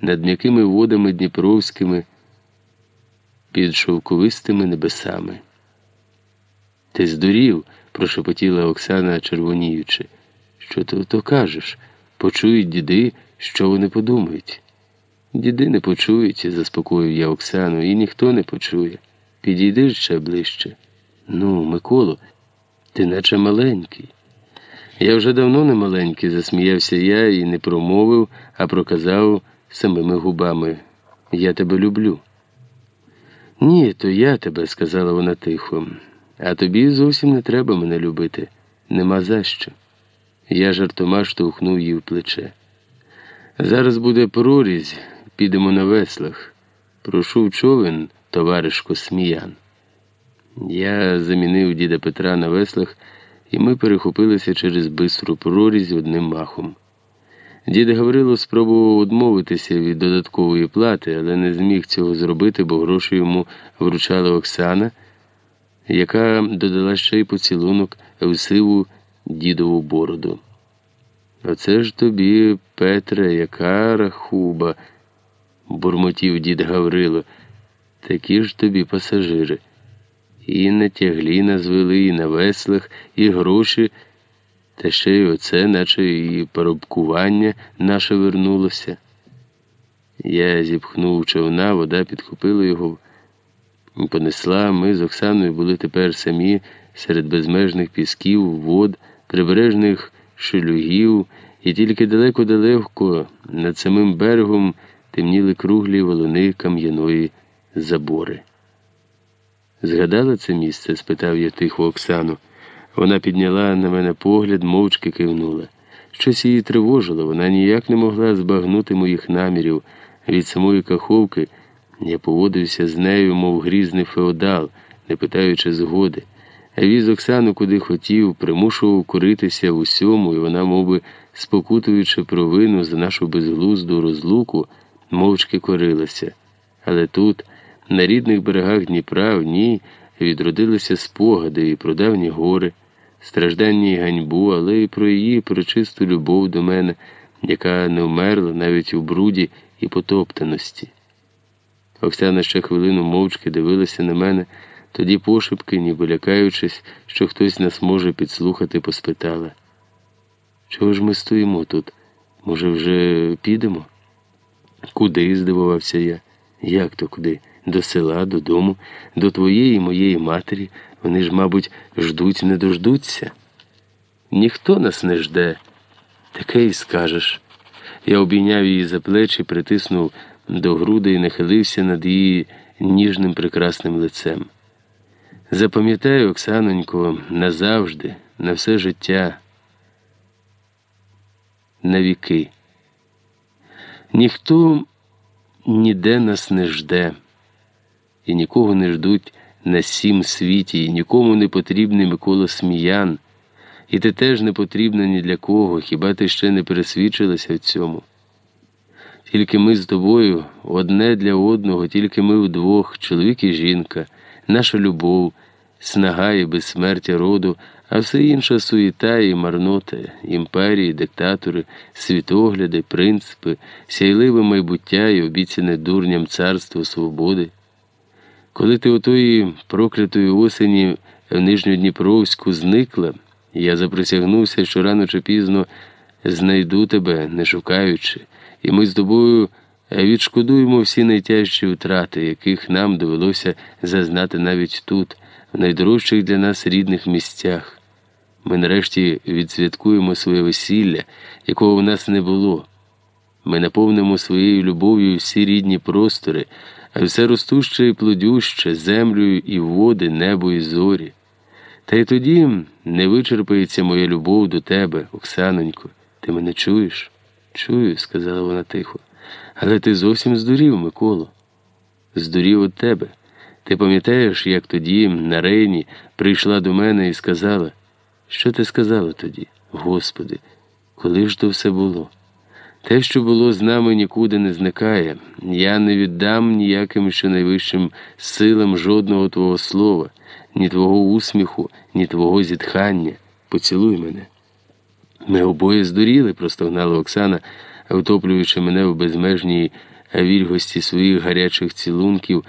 над м'якими водами дніпровськими, під шовковистими небесами. Ти здурів, прошепотіла Оксана, червоніючи. Що ти то кажеш? Почують діди, що вони подумають. Діди не почують, заспокоїв я Оксану, і ніхто не почує. Підійди ще ближче. Ну, Миколо, ти наче маленький. Я вже давно не маленький, засміявся я і не промовив, а проказав самими губами. Я тебе люблю. Ні, то я тебе, сказала вона тихо, а тобі зовсім не треба мене любити. Нема за що. Я жартома штовхнув її в плече. Зараз буде прорізь, підемо на веслах. Прошу в човен, товаришко Сміян. Я замінив діда Петра на веслах, і ми перехопилися через бистру прорізь одним махом. Дід Гаврило спробував відмовитися від додаткової плати, але не зміг цього зробити, бо гроші йому вручала Оксана, яка додала ще й поцілунок в сиву дідову бороду. Оце ж тобі, Петре, яка рахуба, бурмотів дід Гаврило, такі ж тобі пасажири. І на тяглі назвели, і на веслах, і гроші, та ще й оце, наче і поробкування наше вернулося. Я зіпхнув човна, вода підхопила його, понесла. Ми з Оксаною були тепер самі серед безмежних пісків, вод, прибережних шелюгів, і тільки далеко-далеко над самим берегом темніли круглі волони кам'яної забори. Згадала це місце? спитав я тихо Оксану. Вона підняла на мене погляд, мовчки кивнула. Щось її тривожило, вона ніяк не могла збагнути моїх намірів. Від самої каховки я поводився з нею, мов грізний феодал, не питаючи згоди. А віз Оксану куди хотів, примушував куритися в усьому, і вона, мов би, спокутуючи провину за нашу безглузду розлуку, мовчки корилася. Але тут, на рідних берегах Дніпра, в ній відродилися спогади і про давні гори, страждання і ганьбу, але і про її прочисту любов до мене, яка не вмерла навіть у бруді і потоптаності. Оксана ще хвилину мовчки дивилася на мене, тоді пошепки, ніби лякаючись, що хтось нас може підслухати, поспитала. Чого ж ми стоїмо тут? Може, вже підемо? Куди? здивувався я. Як то куди? До села, додому, до твоєї моєї матері. Вони ж, мабуть, ждуть, не дождуться. Ніхто нас не жде, таке й скажеш. Я обійняв її за плечі, притиснув до груди і нахилився над її ніжним прекрасним лицем. Запам'ятай, Оксанонько, назавжди, на все життя, на віки. Ніхто ніде нас не жде, і нікого не ждуть на сім світі, і нікому не потрібний Микола Сміян, і ти теж не потрібна ні для кого, хіба ти ще не пересвідчилася в цьому? Тільки ми з тобою одне для одного, тільки ми вдвох, чоловік і жінка, наша любов, снага і безсмертя роду, а все інше суєта і марнота, імперії, диктатори, світогляди, принципи, сяйливе майбуття і обіцяне дурням царство свободи. Коли ти отої проклятої осені в Нижньодніпровську зникла, я заприсягнувся, що рано чи пізно знайду тебе, не шукаючи, і ми з тобою відшкодуємо всі найтяжчі втрати, яких нам довелося зазнати навіть тут, в найдорожчих для нас рідних місцях. Ми нарешті відсвяткуємо своє весілля, якого в нас не було. Ми наповнимо своєю любов'ю всі рідні простори, а все ростуще і плодюще, землею і води, небо і зорі. Та й тоді не вичерпається моя любов до тебе, Оксанонько. Ти мене чуєш? Чую, сказала вона тихо. Але ти зовсім здурів, Миколо. Здурів від тебе. Ти пам'ятаєш, як тоді, на рейні, прийшла до мене і сказала, що ти сказала тоді? Господи, коли ж то все було? Те, що було з нами, нікуди не зникає. Я не віддам ніяким щонайвищим силам жодного твого слова, ні твого усміху, ні твого зітхання. Поцілуй мене. Ми обоє здуріли, простогнала Оксана, втоплюючи мене в безмежній вільгості своїх гарячих цілунків.